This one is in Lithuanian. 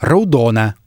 raudona.